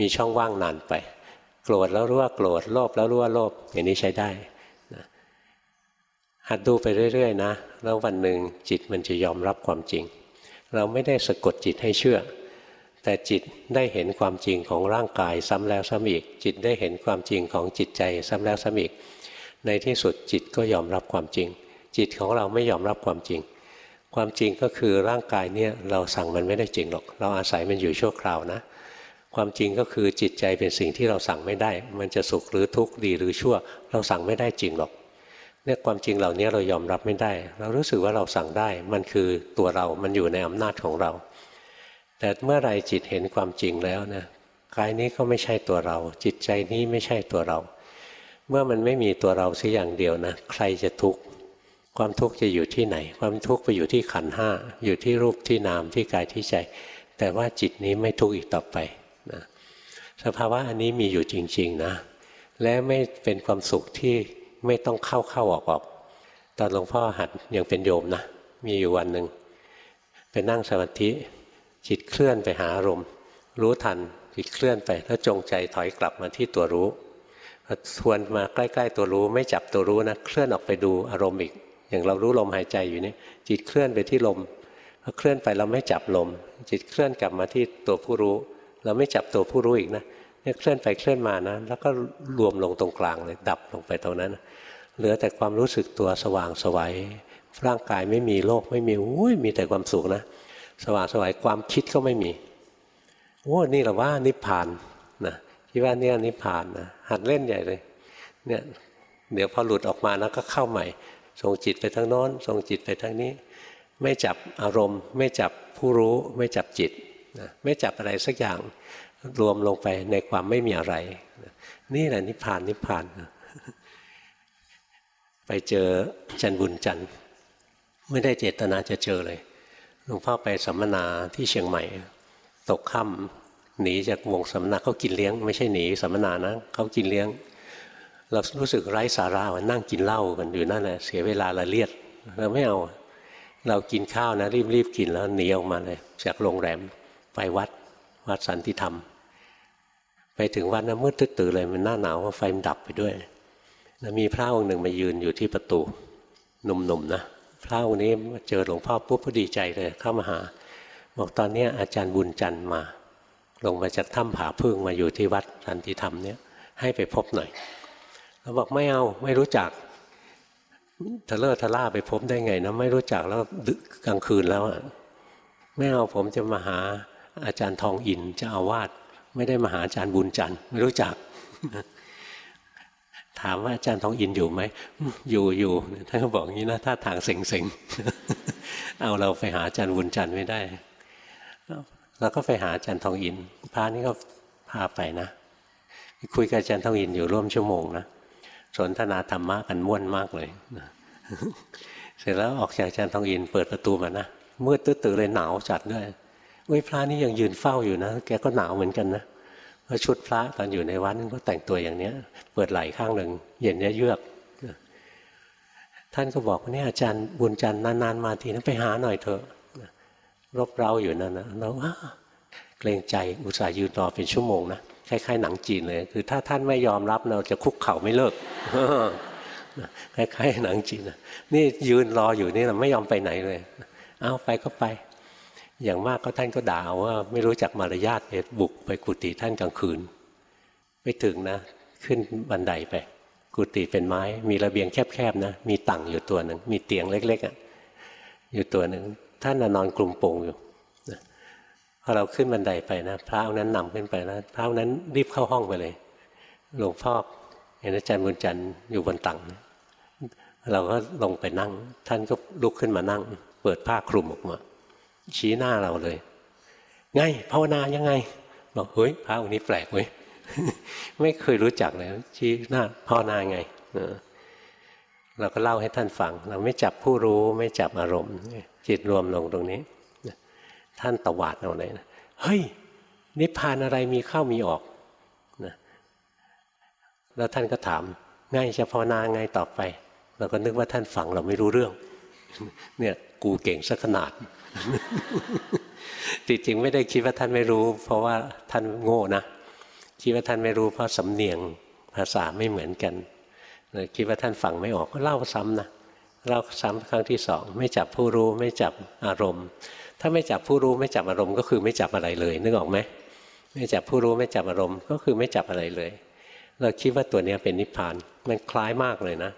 มีช่องว่างนานไป โกรธแล้วรู้ว่าโกรธโลภแล้วรู้ว่าโลภอย่างนี้ใช้ได้นะหัดดูไปเรื่อยๆนะแล้ววันหนึ่งจิตมันจะยอมรับความจริง เราไม่ได้สะกดจิตให้เชื่อ แต่จิตได้เห็นความจริงของร่างกายซ้ำแล้วซ้ำอีก จิตได้เห็นความจริงของจิตใจซ้ำแล้วซ้ำอีก ในที่สุดจิตก็ยอมรับความจริง จิตของเราไม่ยอมรับความจริง ความจริงก็คือร่างกายเนี่ยเราสั่งมันไม่ได้จริงหรอก เราอาศัยมันอยู่ชั่วคราวนะ ความจริงก็คือจิตใจเป็นสิ่งที่เราสั่งไม่ได้ มันจะสุขหรือทุกข์ดีหรือชั่ว เราสั่งไม่ได้จริงหรอกเนี่ยความจริงเหล่านี้เรายอมรับไม่ได้ เรารู้สึกว่าเราสั่งได้ มันคือตัวเรา มันอยู่ในอำนาจของเรา แต่เมื่อไรจิตเห็นความจริงแล้วนะกายนี้ก็ไม่ใช่ตัวเรา จิตใจนี้ไม่ใช่ตัวเรา เมื่อมันไม่มีตัวเราสักอย่างเดียวนะใครจะทุกข์ความทุกข์จะอยู่ที่ไหน ความทุกข์ไปอยู่ที่ขันห้าอยู่ที่รูปที่นามที่กายที่ใจ แต่ว่าจิตนี้ไม่ทุกข์อีกต่อไปนะสภาวะอันนี้มีอยู่จริง ๆนะ และไม่เป็นความสุขที่ไม่ต้องเข้าเข้าออกออกตอนหลวงพ่อหัดยังเป็นโยมนะมีอยู่วันหนึ่งไปนั่งสมาธิ จิตเคลื่อนไปหาอารมณ์รู้ทันจิตเคลื่อนไปแล้วจงใจถอยกลับมาที่ตัวรู้ทวนมาใกล้ๆตัวรู้ไม่จับตัวรู้นะเคลื่อนออกไปดูอารมณ์อีก อย่างเรารู้ลมหายใจอยู่นี่จิตเคลื่อนไปที่ลมพอเคลื่อนไปเราไม่จับลม จิตเคลื่อนกลับมาที่ตัวผู้รู้ เราไม่จับตัวผู้รู้อีกนะเนี่ยเคลื่อนไปเคลื่อนมานะแล้วก็รวมลงตรงกลางเลยดับลงไปตรงนั้น เหลือแต่ความรู้สึกตัวสว่างสวัยร่างกายไม่มีโลกไม่มีอุ้ยมีแต่ความสุขนะ สว่างสวัยความคิดก็ไม่มีโอ้นี่แหละว่านิพพานนะคิดว่าเนี่ยนิพพานนะหัดเล่นใหญ่เลยเนี่ยเดี๋ยวพอหลุดออกมาแล้วก็เข้าใหม่ส่งจิตไปทางโน้นส่งจิตไปทางนี้ ไม่จับอารมณ์ ไม่จับผู้รู้ไม่จับจิตนะไม่จับอะไรสักอย่างรวมลงไปในความไม่มีอะไรนี่แหละนิพพานนิพพานไปเจอจันบุญจันไม่ได้เจตนาจะเจอเลย หลวงพ่อไปสัมมนาที่เชียงใหม่ ตกค่ำหนีจากวงสัมมนาเขากินเลี้ยง ไม่ใช่หนีสัมมนานะเขากินเลี้ยง เรารู้สึกไร้สาระว่านั่งกินเหล้ากันอยู่นั่นแหละเสียเวลาละเลียดเราไม่เอาเรากินข้าวนะรีบๆกินแล้วหนีออกมาเลยจากโรงแรมไปวัดวัดสันติธรรม ไปถึงวัดนะมืดตื้อเลยมันหน้าหนาวไฟมันดับไปด้วยนะมีพระองค์หนึ่งมายืนอยู่ที่ประตูหนุ่มๆนนะ พระองค์นี้เจอหลวงพ่อปุ๊บก็ดีใจเลยเข้ามาหา บอกตอนนี้อาจารย์บุญจันทร์มา ลงมาจากถ้ำผาพึ่งมาอยู่ที่วัดสันติธรรมเนี่ยให้ไปพบหน่อยเราบอกไม่เอาไม่รู้จักทะเลาะทะล่าไปพบได้ไงนะไม่รู้จักแล้วดึกกลางคืนแล้วอะไม่เอาผมจะมาหาอาจารย์ทองอินจะอาวาดไม่ได้มาหาอาจารย์บุญจันทร์ไม่รู้จัก ถามว่าอาจารย์ทองอินอยู่ไหมอยู่อยู่ท่านก็บอกงี้นะถ้าทางเซ็งเซ็งเอาเราไปหาอาจารย์บุญจันทร์ไม่ได้เราก็ไปหาอาจารย์ทองอินพระนี่ก็พาไปนะคุยกับอาจารย์ทองอินอยู่ร่วมชั่วโมงนะสนทนาธรรมะกันม่วนมากเลยเสร็จแล้วออกจากอาจารย์ทองอินเปิดประตูมานะมืดตื้อเลยหนาวจัดด้วยเว้ยพระนี่ยังยืนเฝ้าอยู่นะ แกก็หนาวเหมือนกันนะ ราะชุดพระตอนอยู่ในวัดนก็แต่งตัวอย่างเนี้ย เปิดไหล่ข้างหนึ่งเย็นเนี้ยเยือก ท่านก็บอกว่านี่ยอาจารย์บุญจันทร์นานๆมาทีนั้นไปหาหน่อยเถอะรบเร้าอยู่นั่นนะแล้วเกรงใจอุตส่าห์ยืนรอเป็นชั่วโมงนะคล้ายๆหนังจีนเลย คือถ้าท่านไม่ยอมรับเราจะคุกเข่าไม่เลิกคล้ายๆหนังจีนนะนี่ยืนรออยู่นี่เราไม่ยอมไปไหนเลย เอาไปก็ไป อย่างมากก็ท่านก็ด่าว่าไม่รู้จักมารยาทเบุกไปกุฏิท่านกลางคืนไปถึงนะ ขึ้นบันไดไป กุฏิเป็นไม้ มีระเบียงแคบๆนะ มีตั่งอยู่ตัวหนึ่ง มีเตียงเล็กๆอะอยู่ตัวหนึ่งท่านนอนกลุ่มโป่งอยู่พอเราขึ้นบันไดไปนะพระนั้นนำขึ้นไปนะพระนั้นรีบเข้าห้องไปเลยหลวงพ่อเห็นอาจารย์บุญจันทร์อยู่บนตังเราก็ลงไปนั่ง ท่านก็ลุกขึ้นมานั่ง เปิดผ้าคลุมออกมา ชี้หน้าเราเลย ไงภาวนายังไง บอกเฮ้ยพระองค์นี้แปลกเว้ยไม่เคยรู้จักเลยชี้หน้าภาวนาไงเราก็เล่าให้ท่านฟัง เราไม่จับผู้รู้ไม่จับอารมณ์ จิตรวมลงตรงนี้ ท่านตวาดเอาเลยนะเฮ้ย นิพพานอะไรมีเข้ามีออกนะแล้วท่านก็ถามง่ายจะภาวนาไงต่อไป เราก็นึกว่าท่านฟังเราไม่รู้เรื่อง เนี่ยกูเก่งสักขนาด จริงๆไม่ได้คิดว่าท่านไม่รู้ เพราะว่าท่านโง่นะคิดว่าท่านไม่รู้เพราะสำเนียงภาษาไม่เหมือนกันคิดว่าท่านฟังไม่ออกก็เล่าซ้ำนะเล่าซ้ำครั้งที่สองไม่จับผู้รู้ไม่จับอารมณ์ ถ้าไม่จับผู้รู้ไม่จับอารมณ์ก็คือไม่จับอะไรเลยนึกออกไหมไม่จับผู้รู้ไม่จับอารมณ์ก็คือไม่จับอะไรเลย เราคิดว่าตัวนี้เป็นนิพพานมันคล้ายมากเลยนะ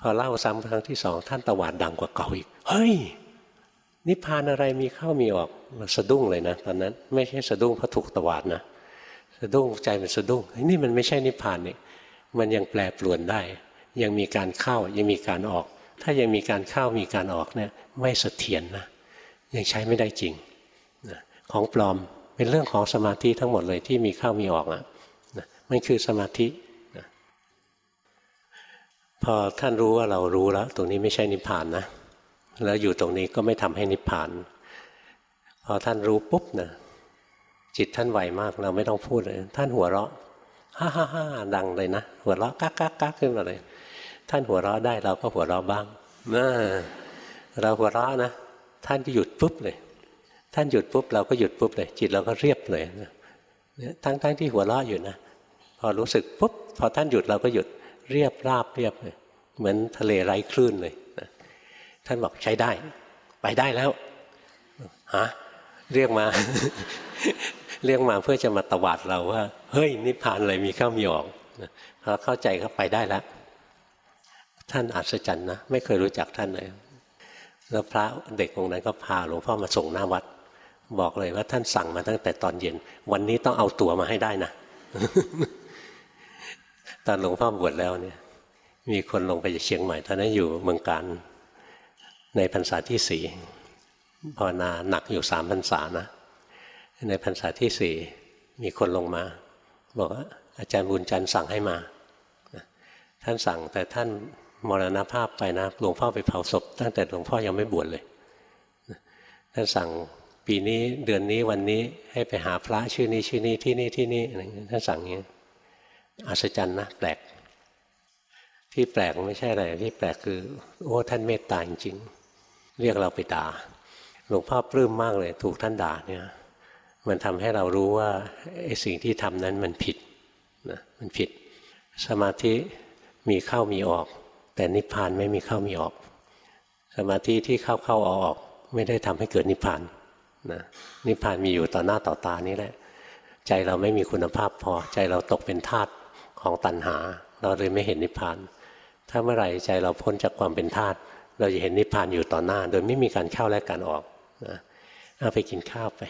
พอเล่าซ้ำครั้งที่สองท่านตะวาดดังกว่าเก่าอีก เฮ้ย นิพพานอะไรมีเข้ามีออกสะดุ้งเลยนะตอนนั้น ไม่ใช่สะดุ้งเพราะถูกตวาดนะสะดุ้งใจมันสะดุ้งนี่มันไม่ใช่นิพพานนี่มันยังแปรปรวนได้ ยังมีการเข้ายังมีการออก ถ้ายังมีการเข้ามีการออกเนี่ยไม่เสถียรนนะยังใช้ไม่ได้จริงนะของปลอมเป็นเรื่องของสมาธิทั้งหมดเลยที่มีเข้ามีออกอะนะมันคือสมาธิพอท่านรู้ว่าเรารู้แล้ว ตรงนี้ไม่ใช่นิพพานนะ แล้วอยู่ตรงนี้ก็ไม่ทำให้นิพพาน พอท่านรู้ปุ๊บนะจิตท่านไวมากเราไม่ต้องพูดเลยท่านหัวเราะฮ่าฮ่าฮ่าดังเลยนะหัวเราะกักกักกักขึ้นมาเลย ท่านหัวเราะได้เราก็หัวเราะบ้างนะเราหัวเราะนะท่านก็หยุดปุ๊บเลย ท่านหยุดปุ๊บเราก็หยุดปุ๊บเลย จิตเราก็เรียบเลยนะทั้งๆทที่หัวเราะอยู่นะพอรู้สึกปุ๊บพอท่านหยุดเราก็หยุดเรียบราบเรียบเลยเหมือนทะเลไร้คลื่นเลย ท่านบอกใช้ได้ ไปได้แล้วฮะเรียกมา เรียกมาเพื่อจะมาตวาดเราว่า เฮ้ย นิพพานอะไรมีข้ามีออกพอเข้าใจก็ไปได้แล้ว ท่านอัศจรรย์นะ ไม่เคยรู้จักท่านเลยแล้วพระเด็กองค์นั้นก็พาหลวงพ่อมาส่งหน้าวัด บอกเลยว่าท่านสั่งมาตั้งแต่ตอนเย็น วันนี้ต้องเอาตั๋วมาให้ได้นะ ตอนหลวงพ่อบวชแล้วเนี่ย มีคนลงไปจากเชียงใหม่ตอนนั้นอยู่เมืองการ ในพรรษาที่สี่ภาวนาหนักอยู่สามพรรษานะ ในพรรษาที่สี่มีคนลงมา บอกว่าอาจารย์บุญจันทร์สั่งให้มา ท่านสั่งแต่ท่านมรณภาพไปนะหลวงพ่อไปเผาศพ ตั้งแต่หลวงพ่อยังไม่บวชเลย ท่านสั่งปีนี้เดือนนี้วันนี้ให้ไปหาพระชื่อนี้ชื่อนี้ที่นี่ที่นี่อะไรท่านสั่งอย่างนี้อัศจรรย์นะแปลก ที่แปลกไม่ใช่อะไรที่แปลกคือ โอ้ท่านเมตตาจริงๆ เรียกเราไปด่าหลวงพ่อปลื้มมากเลย ถูกท่านด่าเนี่ยมันทำให้เรารู้ว่าไอ้สิ่งที่ทำนั้นมันผิดนะมันผิด สมาธิมีเข้ามีออก แต่นิพพานไม่มีเข้ามีออก สมาธิที่เข้าเข้าออกออกไม่ได้ทำให้เกิดนิพพานนะนิพพานมีอยู่ต่อหน้าต่อตานี้แหละ ใจเราไม่มีคุณภาพพอ ใจเราตกเป็นทาสของตัณหา เราเลยไม่เห็นนิพพาน ถ้าเมื่อไหร่ใจเราพ้นจากความเป็นทาส เราจะเห็นนิพพานอยู่ต่อหน้า โดยไม่มีการเข้าและการออกนะเอาไปกินข้าวไป